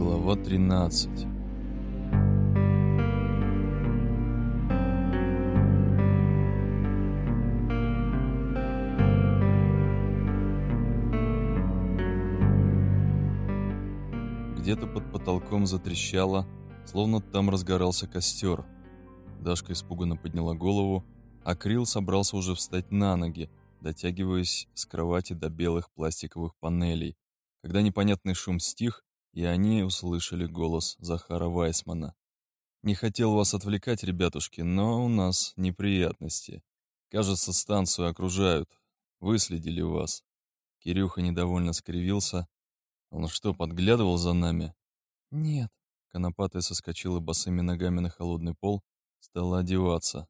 Глава 13 Где-то под потолком затрещало, словно там разгорался костер. Дашка испуганно подняла голову, а Крил собрался уже встать на ноги, дотягиваясь с кровати до белых пластиковых панелей, когда непонятный шум стих, и они услышали голос Захара Вайсмана. «Не хотел вас отвлекать, ребятушки, но у нас неприятности. Кажется, станцию окружают. Выследили вас». Кирюха недовольно скривился. «Он что, подглядывал за нами?» «Нет». Конопатая соскочила босыми ногами на холодный пол, стала одеваться.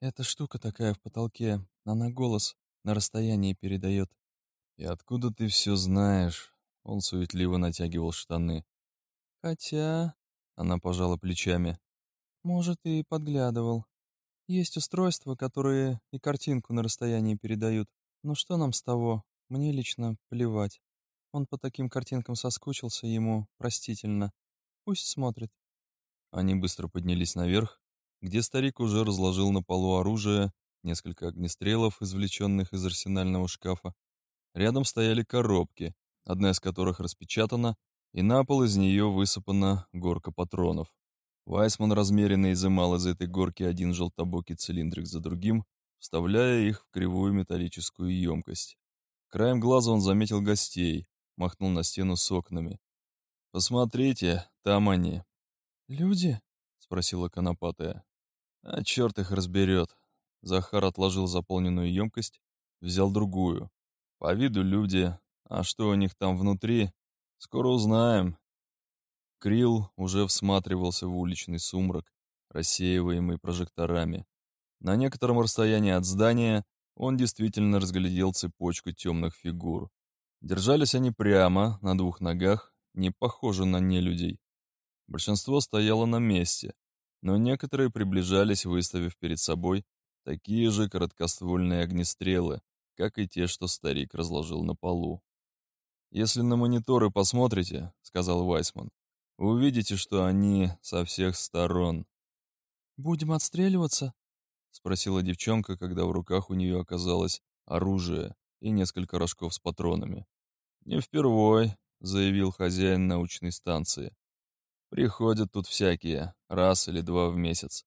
«Эта штука такая в потолке, она голос на расстоянии передает». «И откуда ты все знаешь?» Он суетливо натягивал штаны. «Хотя...» — она пожала плечами. «Может, и подглядывал. Есть устройства, которые и картинку на расстоянии передают. Но что нам с того? Мне лично плевать. Он по таким картинкам соскучился, ему простительно. Пусть смотрит». Они быстро поднялись наверх, где старик уже разложил на полу оружие, несколько огнестрелов, извлеченных из арсенального шкафа. Рядом стояли коробки, одна из которых распечатана, и на пол из нее высыпана горка патронов. Вайсман размеренно изымал из этой горки один желтобокий цилиндрик за другим, вставляя их в кривую металлическую емкость. Краем глаза он заметил гостей, махнул на стену с окнами. «Посмотрите, там они». «Люди?» — спросила Конопатая. «А черт их разберет». Захар отложил заполненную емкость, взял другую. По виду люди, а что у них там внутри, скоро узнаем. Крил уже всматривался в уличный сумрак, рассеиваемый прожекторами. На некотором расстоянии от здания он действительно разглядел цепочку темных фигур. Держались они прямо, на двух ногах, не похожи на нелюдей. Большинство стояло на месте, но некоторые приближались, выставив перед собой такие же короткоствольные огнестрелы, как и те, что старик разложил на полу. «Если на мониторы посмотрите», — сказал Вайсман, — «вы увидите, что они со всех сторон». «Будем отстреливаться?» — спросила девчонка, когда в руках у нее оказалось оружие и несколько рожков с патронами. «Не впервой», — заявил хозяин научной станции. «Приходят тут всякие, раз или два в месяц.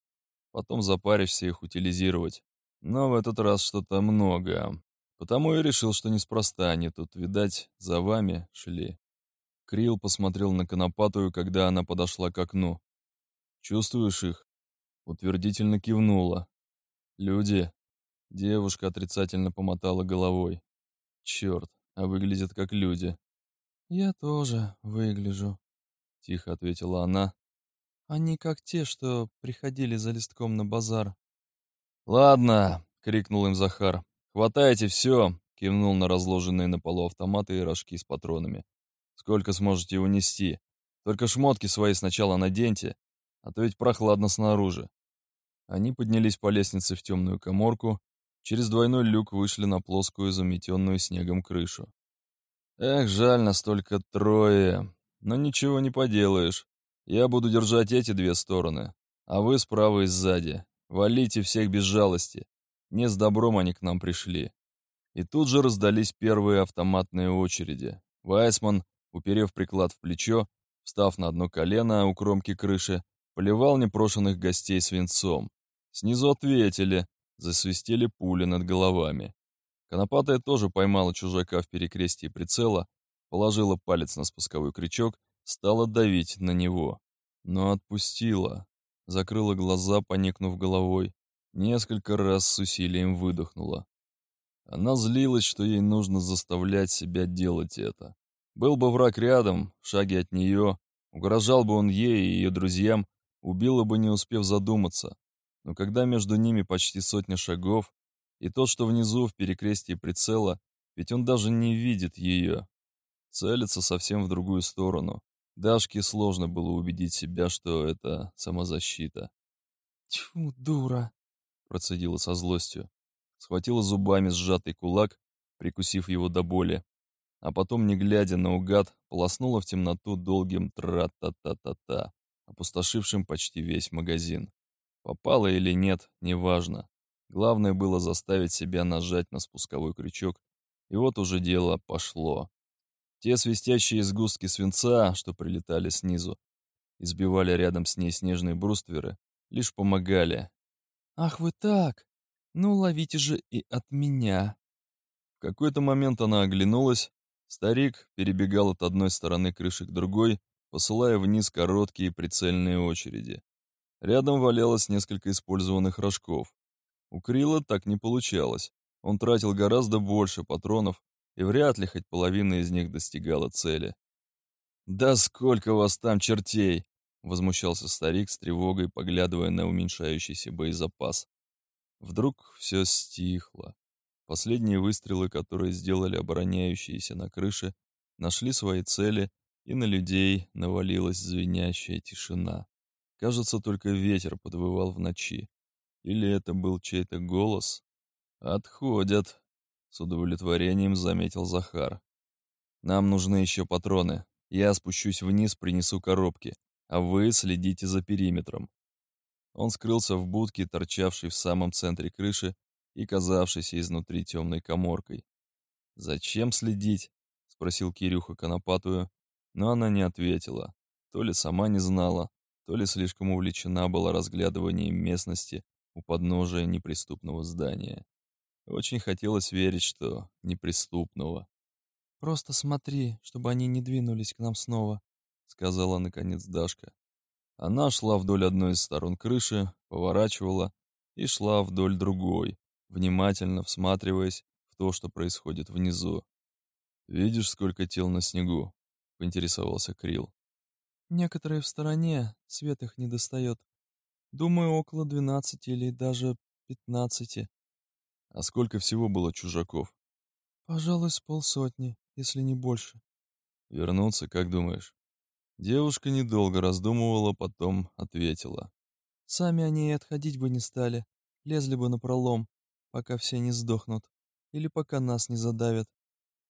Потом запаришься их утилизировать. Но в этот раз что-то много. Потому и решил, что неспроста они тут, видать, за вами шли. Крил посмотрел на Конопатую, когда она подошла к окну. «Чувствуешь их?» Утвердительно кивнула. «Люди?» Девушка отрицательно помотала головой. «Черт, а выглядят как люди». «Я тоже выгляжу», — тихо ответила она. «Они как те, что приходили за листком на базар». «Ладно», — крикнул им Захар. «Хватайте все!» — кивнул на разложенные на полу автоматы и рожки с патронами. «Сколько сможете унести? Только шмотки свои сначала наденьте, а то ведь прохладно снаружи». Они поднялись по лестнице в темную коморку, через двойной люк вышли на плоскую, заметенную снегом крышу. «Эх, жаль, настолько трое. Но ничего не поделаешь. Я буду держать эти две стороны, а вы справа и сзади. Валите всех без жалости. Не с добром они к нам пришли. И тут же раздались первые автоматные очереди. Вайсман, уперев приклад в плечо, встав на одно колено у кромки крыши, поливал непрошенных гостей свинцом. Снизу ответили, засвистели пули над головами. Конопатая тоже поймала чужака в перекрестии прицела, положила палец на спусковой крючок, стала давить на него. Но отпустила, закрыла глаза, поникнув головой, Несколько раз с усилием выдохнула. Она злилась, что ей нужно заставлять себя делать это. Был бы враг рядом, в шаге от нее, угрожал бы он ей и ее друзьям, убила бы, не успев задуматься. Но когда между ними почти сотня шагов, и тот, что внизу в перекрестии прицела, ведь он даже не видит ее. Целится совсем в другую сторону. Дашке сложно было убедить себя, что это самозащита. «Тьфу, дура!» Процедила со злостью. Схватила зубами сжатый кулак, прикусив его до боли. а потом, не глядя наугад, полоснула в темноту долгим тра-та-та-та-та, опустошившим почти весь магазин. Попало или нет, неважно. Главное было заставить себя нажать на спусковой крючок, и вот уже дело пошло. Те свистящие сгустки свинца, что прилетали снизу, избивали рядом с ней снежные брустверы, лишь помогали. «Ах вы так! Ну, ловите же и от меня!» В какой-то момент она оглянулась. Старик перебегал от одной стороны крыши к другой, посылая вниз короткие прицельные очереди. Рядом валялось несколько использованных рожков. У Крила так не получалось. Он тратил гораздо больше патронов, и вряд ли хоть половина из них достигала цели. «Да сколько вас там чертей!» — возмущался старик с тревогой, поглядывая на уменьшающийся боезапас. Вдруг все стихло. Последние выстрелы, которые сделали обороняющиеся на крыше, нашли свои цели, и на людей навалилась звенящая тишина. Кажется, только ветер подвывал в ночи. Или это был чей-то голос? «Отходят», — с удовлетворением заметил Захар. «Нам нужны еще патроны. Я спущусь вниз, принесу коробки, а вы следите за периметром». Он скрылся в будке, торчавшей в самом центре крыши и казавшейся изнутри темной коморкой. «Зачем следить?» — спросил Кирюха Конопатую, но она не ответила. То ли сама не знала, то ли слишком увлечена была разглядыванием местности у подножия неприступного здания. Очень хотелось верить, что неприступного. «Просто смотри, чтобы они не двинулись к нам снова», — сказала наконец Дашка. Она шла вдоль одной из сторон крыши, поворачивала и шла вдоль другой, внимательно всматриваясь в то, что происходит внизу. «Видишь, сколько тел на снегу?» — поинтересовался Крил. Некоторые в стороне, свет их не достает. Думаю, около двенадцати или даже пятнадцати. А сколько всего было чужаков? Пожалуй, с полсотни, если не больше. Вернуться, как думаешь? Девушка недолго раздумывала, потом ответила. Сами они и отходить бы не стали, лезли бы на пролом, пока все не сдохнут, или пока нас не задавят.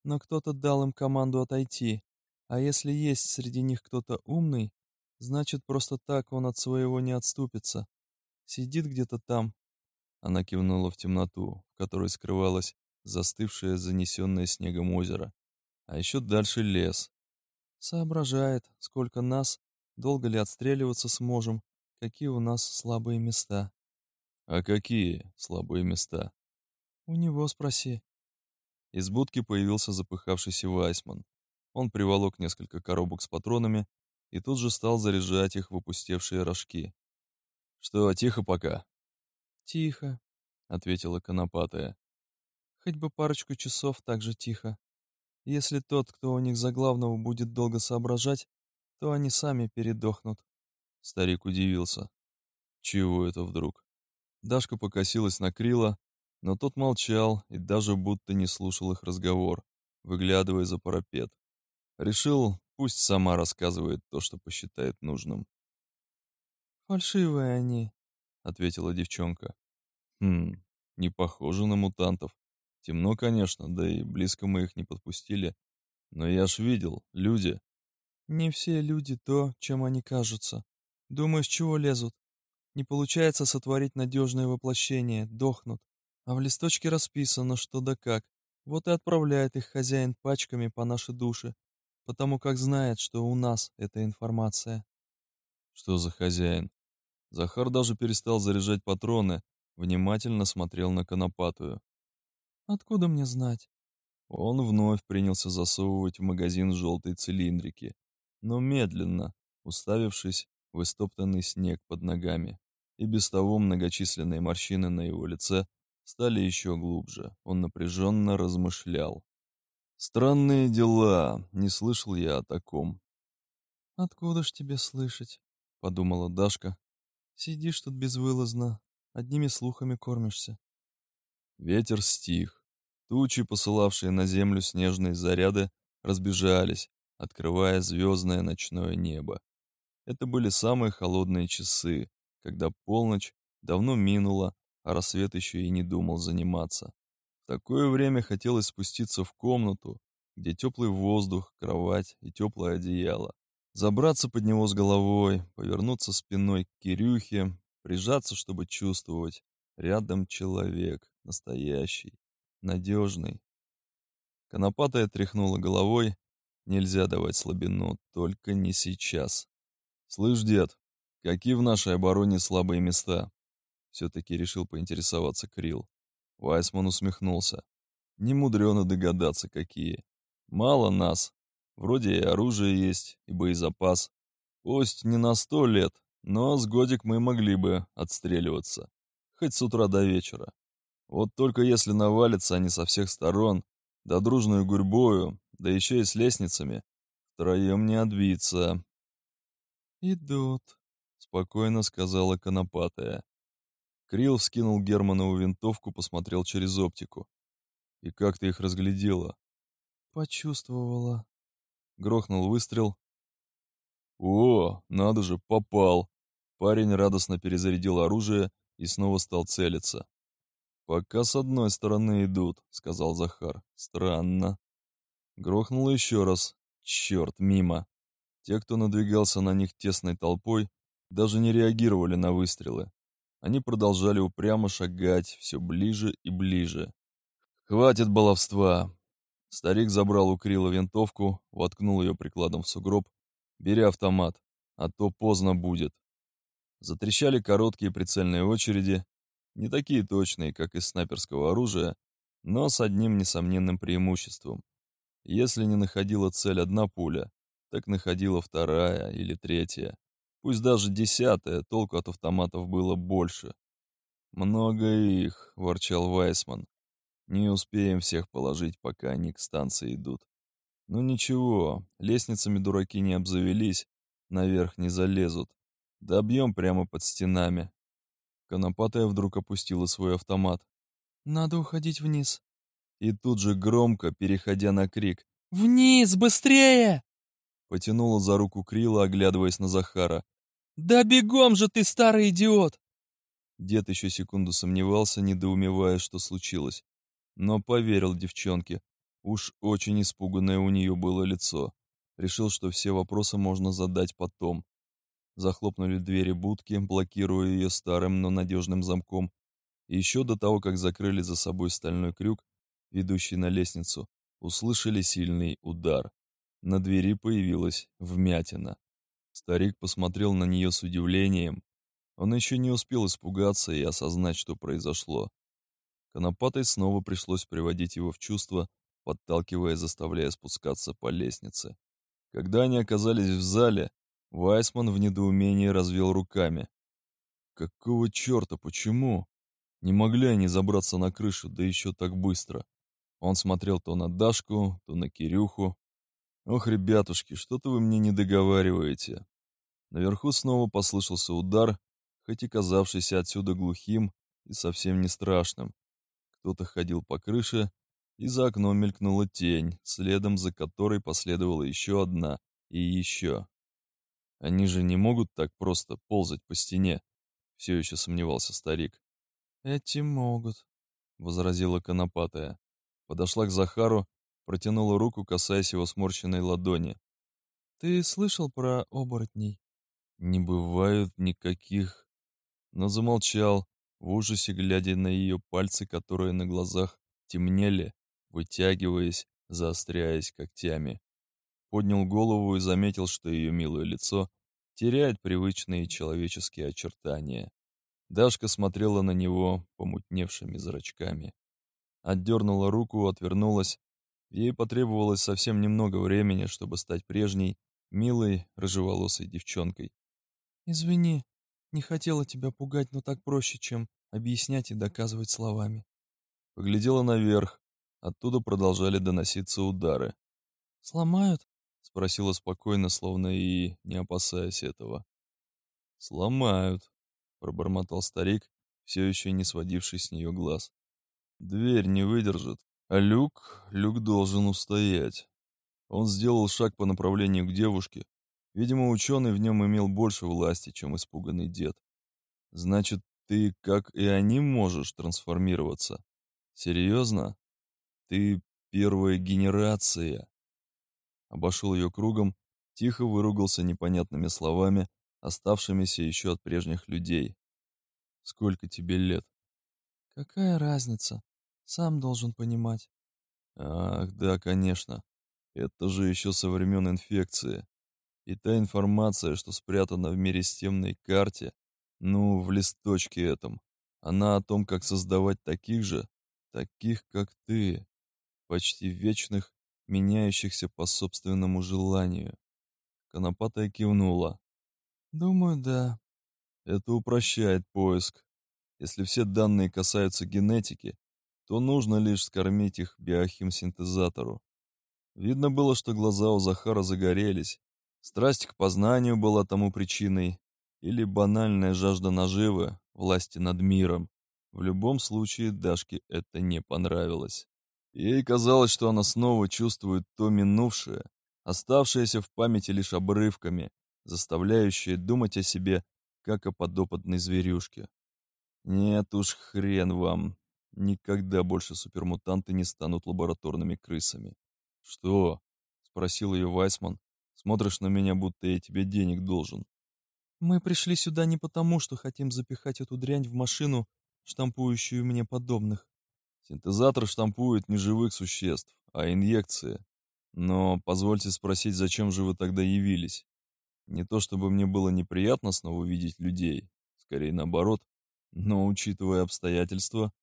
Но кто-то дал им команду отойти, а если есть среди них кто-то умный, значит, просто так он от своего не отступится. Сидит где-то там. Она кивнула в темноту, в которой скрывалось застывшее, занесенное снегом озеро. А еще дальше лес. Соображает, сколько нас, долго ли отстреливаться сможем, какие у нас слабые места. А какие слабые места? У него спроси. Из будки появился запыхавшийся Вайсман. Он приволок несколько коробок с патронами и тут же стал заряжать их в опустевшие рожки. «Что, тихо пока?» «Тихо», — ответила Конопатая. «Хоть бы парочку часов так же тихо. Если тот, кто у них за главного будет долго соображать, то они сами передохнут». Старик удивился. «Чего это вдруг?» Дашка покосилась на Крила, но тот молчал и даже будто не слушал их разговор, выглядывая за парапет. Решил, пусть сама рассказывает то, что посчитает нужным. «Фальшивые они», — ответила девчонка. «Хм, не похоже на мутантов. Темно, конечно, да и близко мы их не подпустили. Но я ж видел, люди». «Не все люди то, чем они кажутся. Думаешь, чего лезут? Не получается сотворить надежное воплощение, дохнут. А в листочке расписано, что да как. Вот и отправляет их хозяин пачками по нашей душе, потому как знает, что у нас эта информация. Что за хозяин? Захар даже перестал заряжать патроны, внимательно смотрел на конопатую. Откуда мне знать? Он вновь принялся засовывать в магазин желтые цилиндрики, но медленно, уставившись в истоптанный снег под ногами. И без того многочисленные морщины на его лице стали еще глубже. Он напряженно размышлял. Странные дела, не слышал я о таком. Откуда ж тебе слышать? Подумала Дашка. Сидишь тут безвылазно, одними слухами кормишься. Ветер стих. Тучи, посылавшие на землю снежные заряды, разбежались, открывая звездное ночное небо. Это были самые холодные часы, когда полночь давно минула, а рассвет еще и не думал заниматься такое время хотелось спуститься в комнату, где теплый воздух, кровать и теплое одеяло. Забраться под него с головой, повернуться спиной к Кирюхе, прижаться, чтобы чувствовать. Рядом человек, настоящий, надежный. Конопатая тряхнула головой. Нельзя давать слабину, только не сейчас. «Слышь, дед, какие в нашей обороне слабые места?» Все-таки решил поинтересоваться Крил. Вайсман усмехнулся. Не мудрено догадаться, какие. Мало нас, Вроде и оружие есть, и боезапас. Пусть не на сто лет, но с годик мы могли бы отстреливаться. Хоть с утра до вечера. Вот только если навалятся они со всех сторон, да дружную гурьбою, да еще и с лестницами, втроем не отбиться. «Идут», — спокойно сказала Конопатая. Крил вскинул Германову винтовку, посмотрел через оптику. «И как ты их разглядела?» «Почувствовала», Грохнул выстрел. «О, надо же, попал!» Парень радостно перезарядил оружие и снова стал целиться. «Пока с одной стороны идут», — сказал Захар. «Странно». Грохнуло еще раз. Черт, мимо. Те, кто надвигался на них тесной толпой, даже не реагировали на выстрелы. Они продолжали упрямо шагать все ближе и ближе. «Хватит баловства! Старик забрал у Крила винтовку, воткнул ее прикладом в сугроб. «Бери автомат, а то поздно будет». Затрещали короткие прицельные очереди, не такие точные, как из снайперского оружия, но с одним несомненным преимуществом. Если не находила цель одна пуля, так находила вторая или третья. Пусть даже десятая, толку от автоматов было больше. «Много их», — ворчал Вайсман. Не успеем всех положить, пока они к станции идут. Ну ничего, лестницами дураки не обзавелись, наверх не залезут. Добьем прямо под стенами. Конопатая вдруг опустила свой автомат. «Надо уходить вниз». И тут же громко, переходя на крик. «Вниз, быстрее!» Потянула за руку Крила, оглядываясь на Захара. «Да бегом же ты, старый идиот!» Дед еще секунду сомневался, недоумевая, что случилось но поверил девчонке. Уж очень испуганное у нее было лицо. Решил, что все вопросы можно задать потом. Захлопнули двери будки, блокируя ее старым, но надежным замком. И еще до того, как закрыли за собой стальной крюк, ведущий на лестницу, услышали сильный удар. На двери появилась вмятина. Старик посмотрел на нее с удивлением. Он еще не успел испугаться и осознать, что произошло. Конопатой снова пришлось приводить его в чувство, подталкивая и заставляя спускаться по лестнице. Когда они оказались в зале, Вайсман в недоумении развел руками. Какого черта, почему? Не могли они забраться на крышу, да еще так быстро. Он смотрел то на Дашку, то на Кирюху. Ох, ребятушки, что-то вы мне не договариваете. Наверху снова послышался удар, хоть и казавшийся отсюда глухим и совсем не страшным. Кто-то ходил по крыше, и за окном мелькнула тень, следом за которой последовала еще одна и еще. Они же не могут так просто ползать по стене, все еще сомневался старик. Эти могут, возразила конопатая. Подошла к Захару, протянула руку, касаясь его сморщенной ладони. Ты слышал про оборотней? Не бывают никаких. Но замолчал, в ужасе глядя на ее пальцы, которые на глазах темнели, вытягиваясь, заостряясь когтями. Поднял голову и заметил, что ее милое лицо теряет привычные человеческие очертания. Дашка смотрела на него помутневшими зрачками. Отдернула руку, отвернулась. Ей потребовалось совсем немного времени, чтобы стать прежней, милой, рыжеволосой девчонкой. «Извини», не хотела тебя пугать, но так проще, чем объяснять и доказывать словами. Поглядела наверх. Оттуда продолжали доноситься удары. «Сломают?» — спросила спокойно, словно и не опасаясь этого. «Сломают», — пробормотал старик, все еще не сводивший с нее глаз. «Дверь не выдержит, а люк, люк должен устоять». Он сделал шаг по направлению к девушке, Видимо, ученый в нем имел больше власти, чем испуганный дед. Значит, ты, как и они, можешь трансформироваться? Серьезно? Ты первая генерация. Обошел ее кругом, тихо выругался непонятными словами, оставшимися еще от прежних людей. Сколько тебе лет? Какая разница? Сам должен понимать. Ах, да, конечно. Это же еще со времен инфекции. И та информация, что спрятана в мире системной карте, ну, в листочке этом, она о том, как создавать таких же, таких, как ты, почти вечных, меняющихся по собственному желанию. Конопатая кивнула. Думаю, да. Это упрощает поиск. Если все данные касаются генетики, то нужно лишь скормить их биохимсинтезатору. Видно было, что глаза у Захара загорелись. Страсть к познанию была тому причиной, или банальная жажда наживы, власти над миром. В любом случае Дашке это не понравилось. Ей казалось, что она снова чувствует то минувшее, оставшееся в памяти лишь обрывками, заставляющее думать о себе, как о подопытной зверюшке. Нет уж, хрен вам. Никогда больше супермутанты не станут лабораторными крысами. Что? Спросил ее Вайсман. Смотришь на меня, будто я тебе денег должен. Мы пришли сюда не потому, что хотим запихать эту дрянь в машину, штампующую мне подобных. Синтезатор штампует не живых существ, а инъекции. Но позвольте спросить, зачем же вы тогда явились? Не то чтобы мне было неприятно снова видеть людей, скорее наоборот, но, учитывая обстоятельства,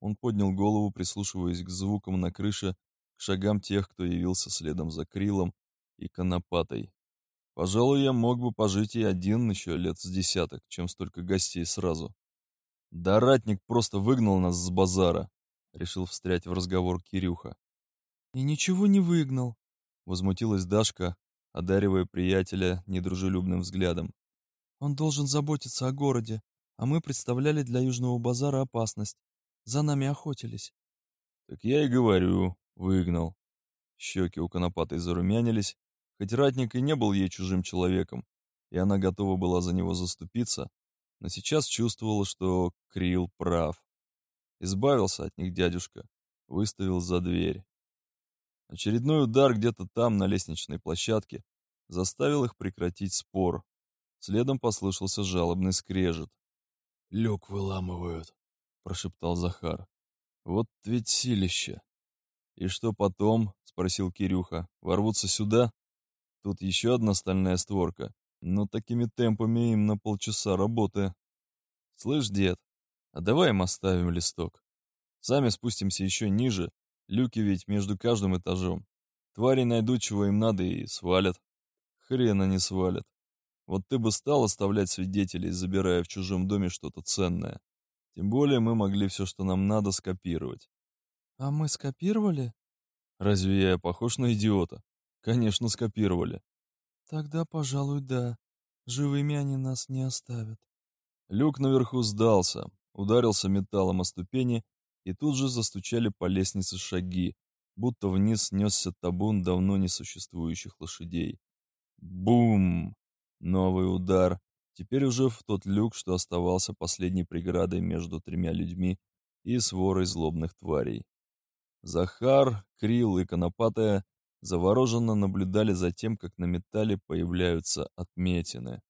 он поднял голову, прислушиваясь к звукам на крыше, к шагам тех, кто явился следом за Крилом и Конопатой. Пожалуй, я мог бы пожить и один еще лет с десяток, чем столько гостей сразу. Да ратник просто выгнал нас с базара, решил встрять в разговор Кирюха. И ничего не выгнал, возмутилась Дашка, одаривая приятеля недружелюбным взглядом. Он должен заботиться о городе, а мы представляли для Южного базара опасность. За нами охотились. Так я и говорю, выгнал. Щеки у Конопатой зарумянились, Хоть ратник и не был ей чужим человеком, и она готова была за него заступиться, но сейчас чувствовала, что Крил прав. Избавился от них дядюшка, выставил за дверь. Очередной удар где-то там, на лестничной площадке, заставил их прекратить спор. Следом послышался жалобный скрежет. «Люк выламывают», — прошептал Захар. «Вот ведь силище!» «И что потом?» — спросил Кирюха. «Ворвутся сюда?» Тут еще одна стальная створка, но такими темпами им на полчаса работы. Слышь, дед, а давай им оставим листок. Сами спустимся еще ниже, люки ведь между каждым этажом. Твари найдут, чего им надо, и свалят. Хрена не свалят. Вот ты бы стал оставлять свидетелей, забирая в чужом доме что-то ценное. Тем более мы могли все, что нам надо, скопировать. А мы скопировали? Разве я похож на идиота? Конечно, скопировали. Тогда, пожалуй, да. Живыми они нас не оставят. Люк наверху сдался, ударился металлом о ступени, и тут же застучали по лестнице шаги, будто вниз несся табун давно несуществующих лошадей. Бум! Новый удар. Теперь уже в тот люк, что оставался последней преградой между тремя людьми и сворой злобных тварей. Захар, Крил и Конопатая завороженно наблюдали за тем, как на металле появляются отметины.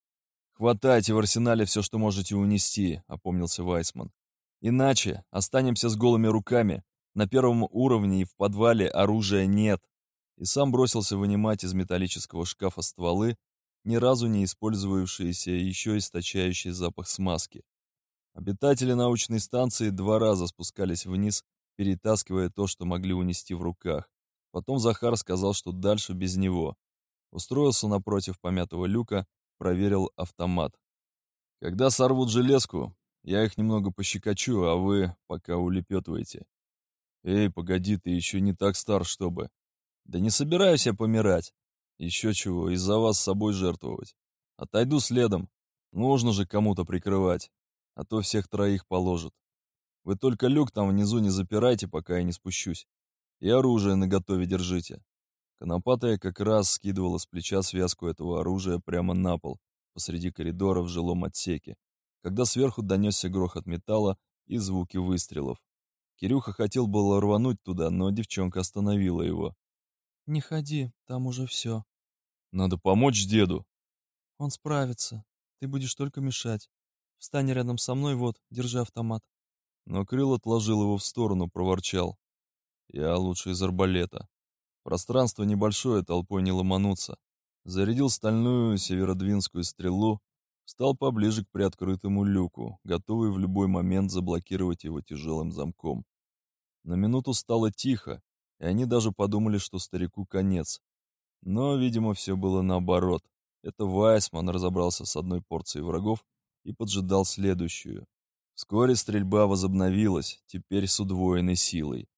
«Хватайте в арсенале все, что можете унести», — опомнился Вайсман. «Иначе останемся с голыми руками. На первом уровне и в подвале оружия нет». И сам бросился вынимать из металлического шкафа стволы, ни разу не использовавшиеся еще источающий запах смазки. Обитатели научной станции два раза спускались вниз, перетаскивая то, что могли унести в руках. Потом Захар сказал, что дальше без него. Устроился напротив помятого люка, проверил автомат. Когда сорвут железку, я их немного пощекочу, а вы пока улепетываете. Эй, погоди, ты еще не так стар, чтобы. Да не собираюсь я помирать. Еще чего, из-за вас с собой жертвовать. Отойду следом. Нужно же кому-то прикрывать, а то всех троих положат. Вы только люк там внизу не запирайте, пока я не спущусь. И оружие наготове держите. Конопатая как раз скидывала с плеча связку этого оружия прямо на пол, посреди коридора в жилом отсеке, когда сверху донесся грохот металла и звуки выстрелов. Кирюха хотел было рвануть туда, но девчонка остановила его. «Не ходи, там уже все. «Надо помочь деду». Он справится. Ты будешь только мешать. Встань рядом со мной, вот, держи автомат. Но Крыл отложил его в сторону, проворчал. Я лучше из арбалета. Пространство небольшое, толпой не ломануться. Зарядил стальную северодвинскую стрелу, стал поближе к приоткрытому люку, готовый в любой момент заблокировать его тяжелым замком. На минуту стало тихо, и они даже подумали, что старику конец. Но, видимо, все было наоборот. Это Вайсман разобрался с одной порцией врагов и поджидал следующую. Вскоре стрельба возобновилась, теперь с удвоенной силой.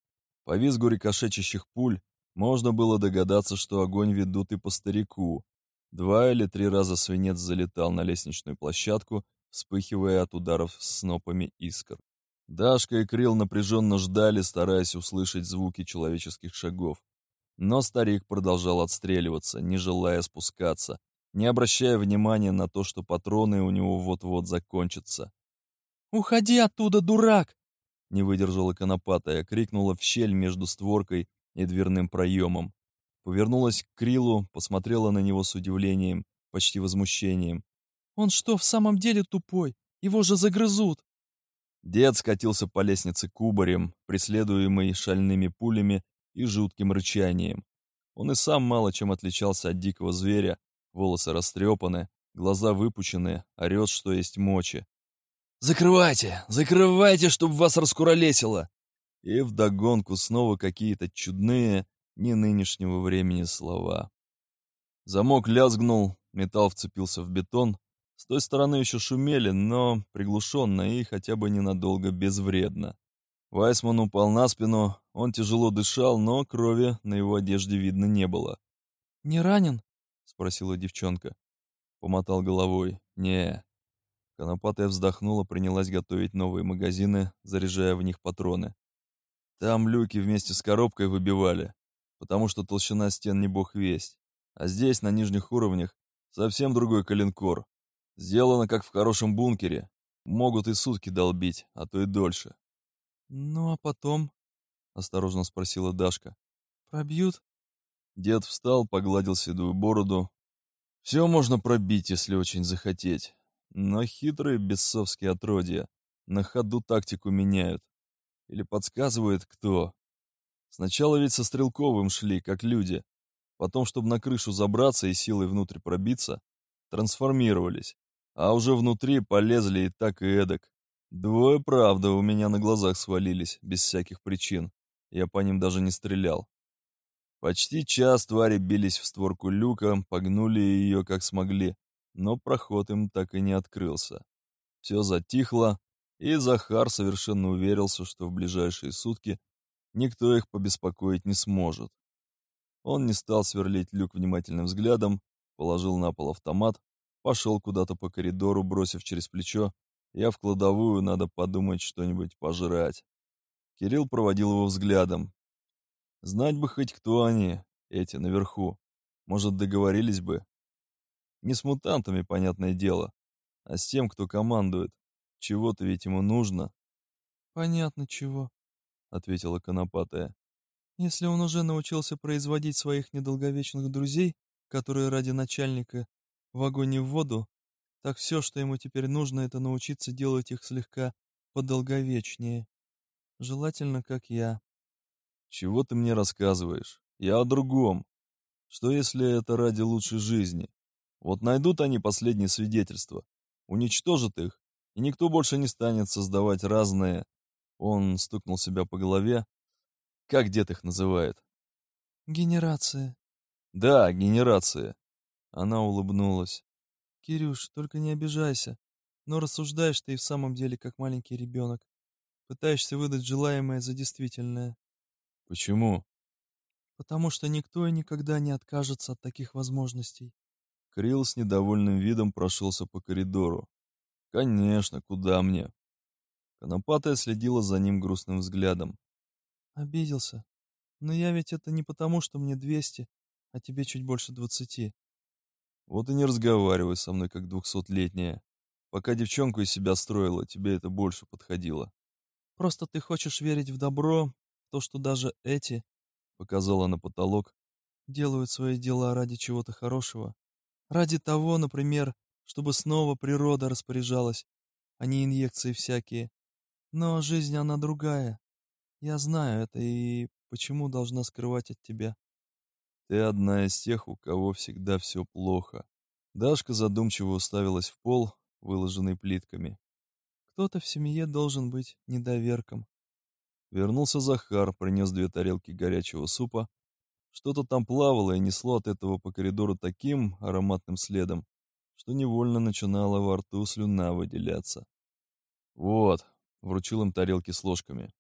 По визгу рикошечащих пуль можно было догадаться, что огонь ведут и по старику. Два или три раза свинец залетал на лестничную площадку, вспыхивая от ударов снопами искр. Дашка и Крил напряженно ждали, стараясь услышать звуки человеческих шагов. Но старик продолжал отстреливаться, не желая спускаться, не обращая внимания на то, что патроны у него вот-вот закончатся. «Уходи оттуда, дурак!» Не выдержала конопатая, крикнула в щель между створкой и дверным проемом. Повернулась к Крилу, посмотрела на него с удивлением, почти возмущением. «Он что, в самом деле тупой? Его же загрызут!» Дед скатился по лестнице кубарем, преследуемый шальными пулями и жутким рычанием. Он и сам мало чем отличался от дикого зверя, волосы растрепаны, глаза выпучены, орет, что есть мочи. «Закрывайте! Закрывайте, чтоб вас раскуролесило!» И вдогонку снова какие-то чудные, не нынешнего времени слова. Замок лязгнул, металл вцепился в бетон. С той стороны еще шумели, но приглушенно и хотя бы ненадолго безвредно. Вайсман упал на спину, он тяжело дышал, но крови на его одежде видно не было. «Не ранен?» — спросила девчонка. Помотал головой. «Не». Конопатая вздохнула, принялась готовить новые магазины, заряжая в них патроны. Там люки вместе с коробкой выбивали, потому что толщина стен не бог весть. А здесь, на нижних уровнях, совсем другой коленкор. Сделано, как в хорошем бункере. Могут и сутки долбить, а то и дольше. «Ну а потом?» — осторожно спросила Дашка. «Пробьют?» Дед встал, погладил седую бороду. «Все можно пробить, если очень захотеть. Но хитрые бесовские отродья на ходу тактику меняют. Или подсказывает кто. Сначала ведь со Стрелковым шли, как люди. Потом, чтобы на крышу забраться и силой внутрь пробиться, трансформировались. А уже внутри полезли и так и эдак. Двое, правда, у меня на глазах свалились, без всяких причин. Я по ним даже не стрелял. Почти час твари бились в створку люка, погнули ее как смогли, но проход им так и не открылся. Все затихло, и Захар совершенно уверился, что в ближайшие сутки никто их побеспокоить не сможет. Он не стал сверлить люк внимательным взглядом, положил на пол автомат, пошел куда-то по коридору, бросив через плечо, я в кладовую, надо подумать что-нибудь пожрать. Кирилл проводил его взглядом. Знать бы хоть кто они, эти, наверху. Может, договорились бы. Не с мутантами, понятное дело, а с тем, кто командует. Чего-то ведь ему нужно. «Понятно, чего», — ответила Конопатая. «Если он уже научился производить своих недолговечных друзей, которые ради начальника в огонь и в воду, так все, что ему теперь нужно, это научиться делать их слегка подолговечнее. Желательно, как я». «Чего ты мне рассказываешь? Я о другом. Что если это ради лучшей жизни? Вот найдут они последние свидетельства, уничтожат их, и никто больше не станет создавать разные... Он стукнул себя по голове. Как дед их называет? Генерация. Да, генерация. Она улыбнулась. Кирюш, только не обижайся. Но рассуждаешь ты и в самом деле как маленький ребенок. Пытаешься выдать желаемое за действительное. Почему? Потому что никто и никогда не откажется от таких возможностей. Крилл с недовольным видом прошелся по коридору. «Конечно, куда мне?» Конопатая следила за ним грустным взглядом. «Обиделся. Но я ведь это не потому, что мне двести, а тебе чуть больше двадцати». «Вот и не разговаривай со мной, как двухсотлетняя. Пока девчонку из себя строила, тебе это больше подходило». Просто ты хочешь верить в добро, то, что даже эти, — показала на потолок, — делают свои дела ради чего-то хорошего. Ради того, например, чтобы снова природа распоряжалась, а не инъекции всякие. Но жизнь, она другая. Я знаю это и почему должна скрывать от тебя. Ты одна из тех, у кого всегда все плохо. Дашка задумчиво уставилась в пол, выложенный плитками. Кто-то в семье должен быть недоверком. Вернулся Захар, принес две тарелки горячего супа. Что-то там плавало и несло от этого по коридору таким ароматным следом, что невольно начинала во рту слюна выделяться. «Вот», — вручил им тарелки с ложками.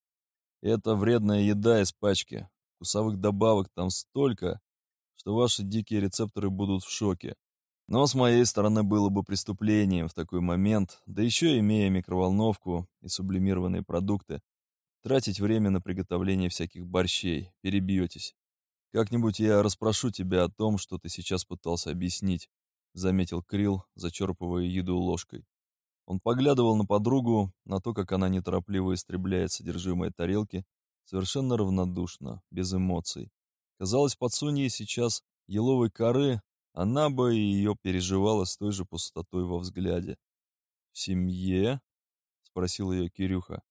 «Это вредная еда из пачки. Вкусовых добавок там столько, что ваши дикие рецепторы будут в шоке. Но с моей стороны было бы преступлением в такой момент, да еще имея микроволновку и сублимированные продукты, тратить время на приготовление всяких борщей, перебьетесь. Как-нибудь я расспрошу тебя о том, что ты сейчас пытался объяснить, заметил Крил, зачерпывая еду ложкой. Он поглядывал на подругу, на то, как она неторопливо истребляет содержимое тарелки, совершенно равнодушно, без эмоций. Казалось, подсунье сейчас еловой коры она бы и ее переживала с той же пустотой во взгляде. «В семье?» — спросил ее Кирюха,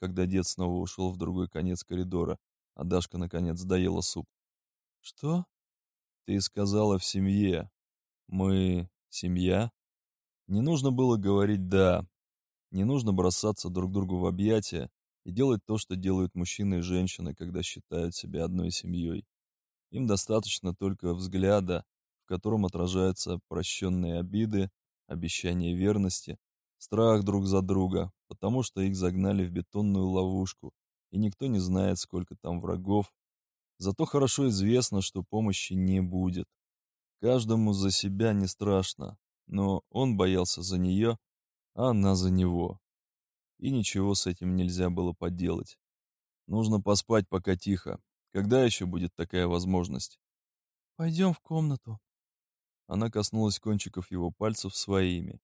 когда дед снова ушел в другой конец коридора, а Дашка наконец доела суп. «Что?» «Ты сказала в семье. Мы семья?» Не нужно было говорить «да». Не нужно бросаться друг другу в объятия и делать то, что делают мужчины и женщины, когда считают себя одной семьей. Им достаточно только взгляда, в котором отражаются прощенные обиды, обещания верности, страх друг за друга, потому что их загнали в бетонную ловушку, и никто не знает, сколько там врагов. Зато хорошо известно, что помощи не будет. Каждому за себя не страшно, но он боялся за нее, а она за него. И ничего с этим нельзя было поделать. Нужно поспать пока тихо. Когда еще будет такая возможность? «Пойдем в комнату», она коснулась кончиков его пальцев своими.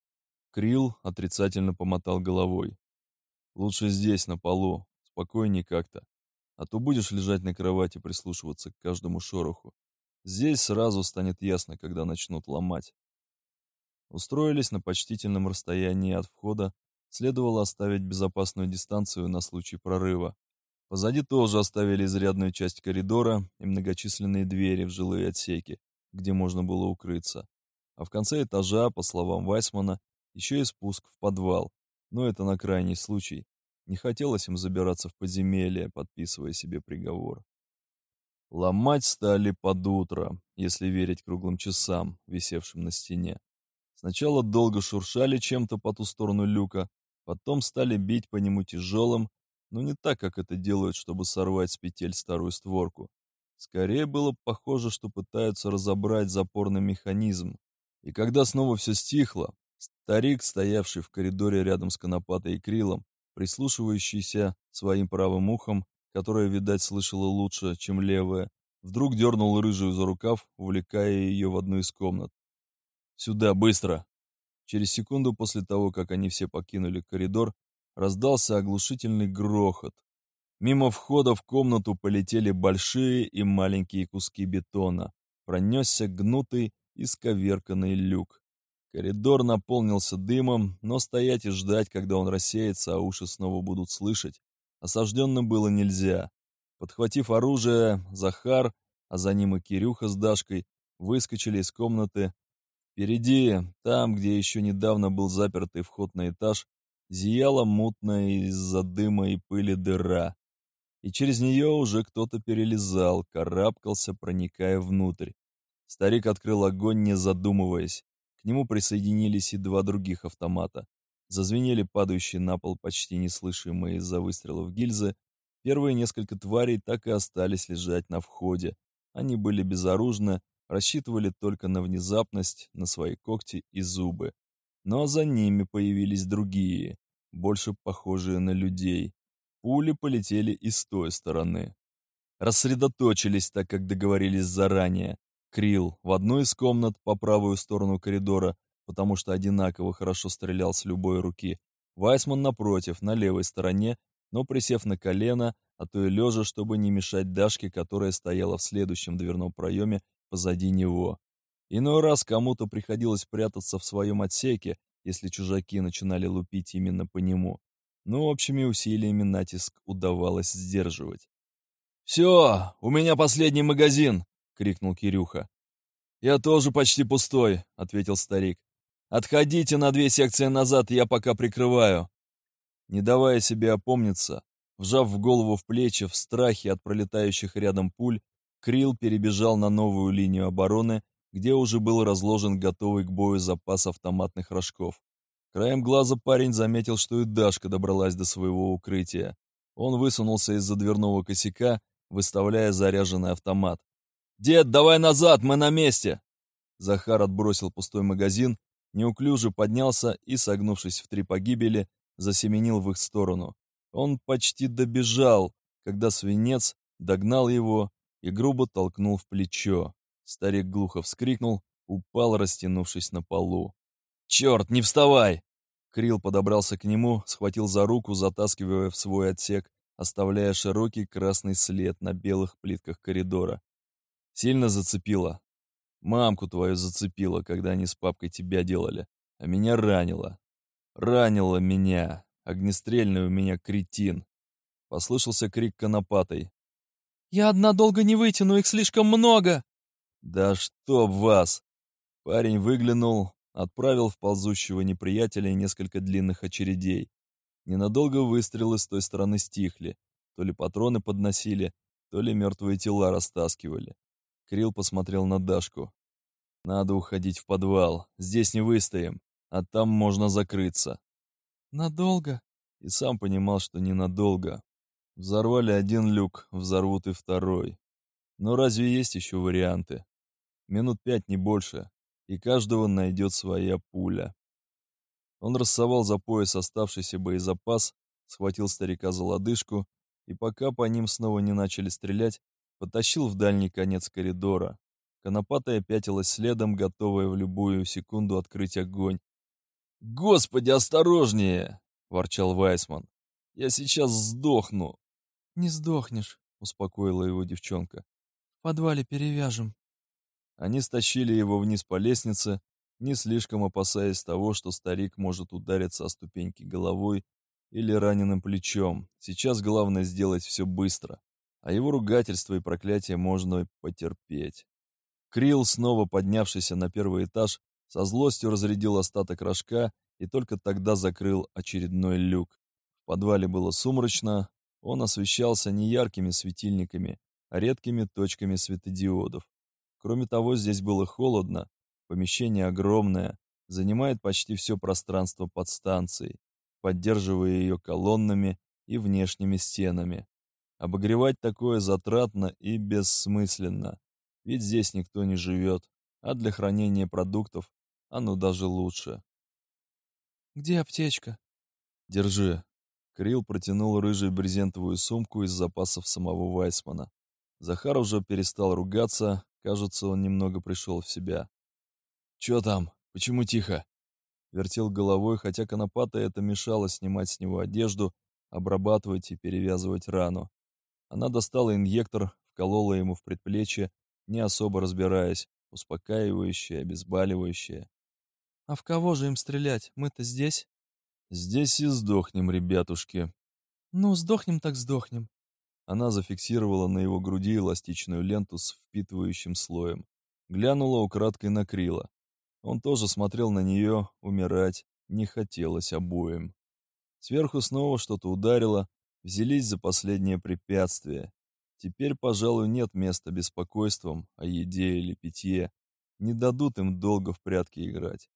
Крил отрицательно помотал головой. «Лучше здесь, на полу, спокойней как-то. А то будешь лежать на кровати прислушиваться к каждому шороху. Здесь сразу станет ясно, когда начнут ломать». Устроились на почтительном расстоянии от входа, следовало оставить безопасную дистанцию на случай прорыва. Позади тоже оставили изрядную часть коридора и многочисленные двери в жилые отсеки, где можно было укрыться. А в конце этажа, по словам Вайсмана, еще и спуск в подвал. Но это на крайний случай. Не хотелось им забираться в подземелье, подписывая себе приговор. Ломать стали под утро, если верить круглым часам, висевшим на стене. Сначала долго шуршали чем-то по ту сторону люка, потом стали бить по нему тяжелым, но не так, как это делают, чтобы сорвать с петель старую створку. Скорее было похоже, что пытаются разобрать запорный механизм. И когда снова все стихло, старик, стоявший в коридоре рядом с Конопатой и Крилом, прислушивающийся своим правым ухом, которое, видать, слышало лучше, чем левое, вдруг дернул рыжую за рукав, увлекая ее в одну из комнат. «Сюда, быстро!» Через секунду после того, как они все покинули коридор, раздался оглушительный грохот, Мимо входа в комнату полетели большие и маленькие куски бетона. Пронесся гнутый и сковерканный люк. Коридор наполнился дымом, но стоять и ждать, когда он рассеется, а уши снова будут слышать, осажденным было нельзя. Подхватив оружие, Захар, а за ним и Кирюха с Дашкой, выскочили из комнаты. Впереди, там, где еще недавно был запертый вход на этаж, зияла мутная из-за дыма и пыли дыра и через нее уже кто-то перелезал, карабкался, проникая внутрь. Старик открыл огонь, не задумываясь. К нему присоединились и два других автомата. Зазвенели падающие на пол почти неслышимые из-за выстрелов гильзы. Первые несколько тварей так и остались лежать на входе. Они были безоружны, рассчитывали только на внезапность, на свои когти и зубы. Но за ними появились другие, больше похожие на людей. Пули полетели и с той стороны. Рассредоточились, так как договорились заранее. Крил в одну из комнат по правую сторону коридора, потому что одинаково хорошо стрелял с любой руки. Вайсман напротив, на левой стороне, но присев на колено, а то и лежа, чтобы не мешать Дашке, которая стояла в следующем дверном проеме позади него. Иной раз кому-то приходилось прятаться в своем отсеке, если чужаки начинали лупить именно по нему. Но общими усилиями натиск удавалось сдерживать. «Все, у меня последний магазин!» — крикнул Кирюха. «Я тоже почти пустой», — ответил старик. «Отходите на две секции назад, я пока прикрываю». Не давая себе опомниться, вжав в голову в плечи в страхе от пролетающих рядом пуль, Крил перебежал на новую линию обороны, где уже был разложен готовый к бою запас автоматных рожков. Краем глаза парень заметил, что и Дашка добралась до своего укрытия. Он высунулся из-за дверного косяка, выставляя заряженный автомат. «Дед, давай назад, мы на месте!» Захар отбросил пустой магазин, неуклюже поднялся и, согнувшись в три погибели, засеменил в их сторону. Он почти добежал, когда свинец догнал его и грубо толкнул в плечо. Старик глухо вскрикнул, упал, растянувшись на полу. «Черт, не вставай!» Крил подобрался к нему, схватил за руку, затаскивая в свой отсек, оставляя широкий красный след на белых плитках коридора. Сильно зацепило. Мамку твою зацепило, когда они с папкой тебя делали, а меня ранило. Ранило меня. Огнестрельный у меня кретин. Послышался крик конопатой. «Я одна долго не вытяну, их слишком много!» «Да чтоб вас!» Парень выглянул, отправил в ползущего неприятеля несколько длинных очередей. Ненадолго выстрелы с той стороны стихли. То ли патроны подносили, то ли мертвые тела растаскивали. Крил посмотрел на Дашку. «Надо уходить в подвал. Здесь не выстоим, а там можно закрыться». «Надолго?» И сам понимал, что ненадолго. Взорвали один люк, взорвут и второй. Но разве есть еще варианты? Минут пять, не больше, и каждого найдет своя пуля. Он рассовал за пояс оставшийся боезапас, схватил старика за лодыжку, и пока по ним снова не начали стрелять, потащил в дальний конец коридора. Конопатая пятилась следом, готовая в любую секунду открыть огонь. «Господи, осторожнее!» — ворчал Вайсман. «Я сейчас сдохну!» «Не сдохнешь», — успокоила его девчонка. «В подвале перевяжем». Они стащили его вниз по лестнице, не слишком опасаясь того, что старик может удариться о ступеньки головой или раненым плечом. Сейчас главное сделать все быстро, а его ругательство и проклятие можно потерпеть. Крилл, снова поднявшийся на первый этаж, со злостью разрядил остаток рожка и только тогда закрыл очередной люк. В подвале было сумрачно, он освещался не яркими светильниками, а редкими точками светодиодов. Кроме того, здесь было холодно, помещение огромное, занимает почти все пространство под станцией, поддерживая ее колоннами и внешними стенами. Обогревать такое затратно и бессмысленно, ведь здесь никто не живет, а для хранения продуктов оно даже лучше. «Где аптечка?» «Держи». Крил протянул рыжую брезентовую сумку из запасов самого Вайсмана. Захар уже перестал ругаться, Кажется, он немного пришел в себя. «Чё там? Почему тихо?» Вертел головой, хотя конопата это мешало снимать с него одежду, обрабатывать и перевязывать рану. Она достала инъектор, вколола ему в предплечье, не особо разбираясь, успокаивающее, обезболивающее. «А в кого же им стрелять? Мы-то здесь?» «Здесь и сдохнем, ребятушки». «Ну, сдохнем так сдохнем. Она зафиксировала на его груди эластичную ленту с впитывающим слоем. Глянула украдкой на Крила. Он тоже смотрел на нее, умирать не хотелось обоим. Сверху снова что-то ударило, взялись за последнее препятствие. Теперь, пожалуй, нет места беспокойствам о еде или питье. Не дадут им долго в прятки играть.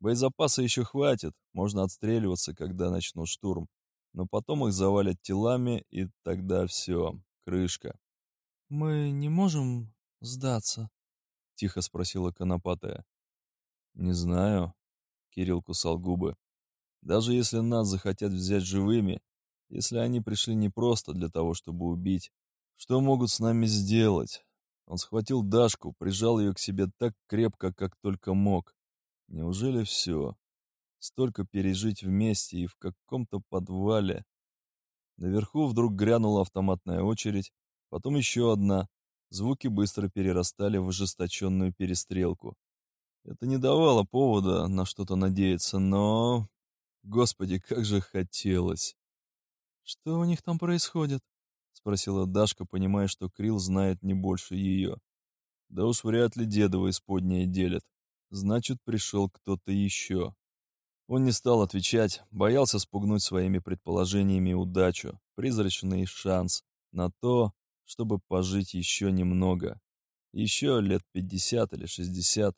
Боезапаса еще хватит, можно отстреливаться, когда начнут штурм но потом их завалят телами, и тогда все, крышка. «Мы не можем сдаться?» — тихо спросила Конопатая. «Не знаю», — Кирилл кусал губы. «Даже если нас захотят взять живыми, если они пришли не просто для того, чтобы убить, что могут с нами сделать?» Он схватил Дашку, прижал ее к себе так крепко, как только мог. Неужели все? Столько пережить вместе и в каком-то подвале. Наверху вдруг грянула автоматная очередь, потом еще одна. Звуки быстро перерастали в ожесточенную перестрелку. Это не давало повода на что-то надеяться, но... Господи, как же хотелось. «Что у них там происходит?» — спросила Дашка, понимая, что Крил знает не больше ее. Да уж вряд ли дедово исподнее делят. Значит, пришел кто-то еще. Он не стал отвечать, боялся спугнуть своими предположениями удачу, призрачный шанс на то, чтобы пожить еще немного. Еще лет пятьдесят или шестьдесят.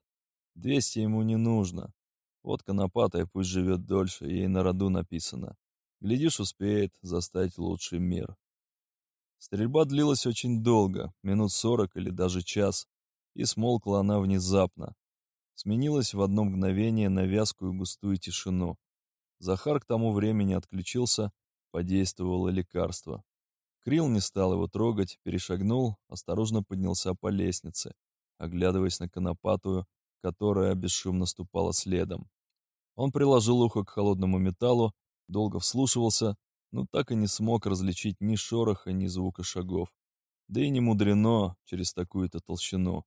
Двести ему не нужно. Вот конопатая пусть живет дольше, ей на роду написано. Глядишь, успеет застать лучший мир. Стрельба длилась очень долго, минут сорок или даже час, и смолкла она внезапно. Сменилась в одно мгновение на вязкую густую тишину. Захар к тому времени отключился, подействовало лекарство. Крил не стал его трогать, перешагнул, осторожно поднялся по лестнице, оглядываясь на конопатую, которая бесшумно ступала следом. Он приложил ухо к холодному металлу, долго вслушивался, но так и не смог различить ни шороха, ни звука шагов. Да и не мудрено через такую-то толщину.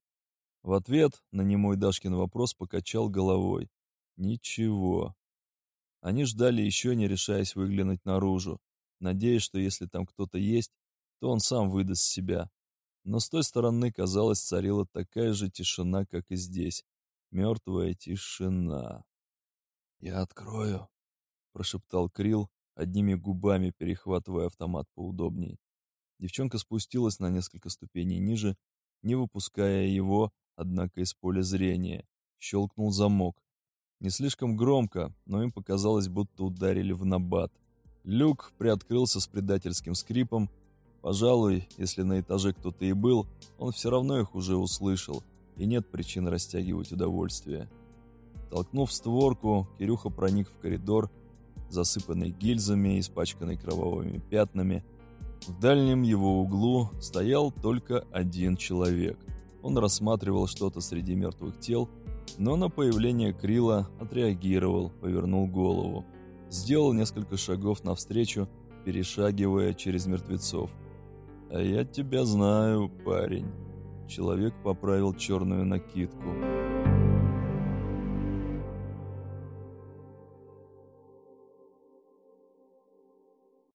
В ответ на немой Дашкин вопрос покачал головой. Ничего. Они ждали еще, не решаясь выглянуть наружу, надеясь, что если там кто-то есть, то он сам выдаст себя. Но с той стороны, казалось, царила такая же тишина, как и здесь. Мертвая тишина. «Я открою», — прошептал Крил, одними губами перехватывая автомат поудобней. Девчонка спустилась на несколько ступеней ниже, не выпуская его, однако из поля зрения. Щелкнул замок. Не слишком громко, но им показалось, будто ударили в набат. Люк приоткрылся с предательским скрипом. Пожалуй, если на этаже кто-то и был, он все равно их уже услышал, и нет причин растягивать удовольствие. Толкнув створку, Кирюха проник в коридор, засыпанный гильзами, испачканный кровавыми пятнами. В дальнем его углу стоял только один человек. Он рассматривал что-то среди мертвых тел, но на появление Крила отреагировал, повернул голову. Сделал несколько шагов навстречу, перешагивая через мертвецов. «А я тебя знаю, парень». Человек поправил черную накидку.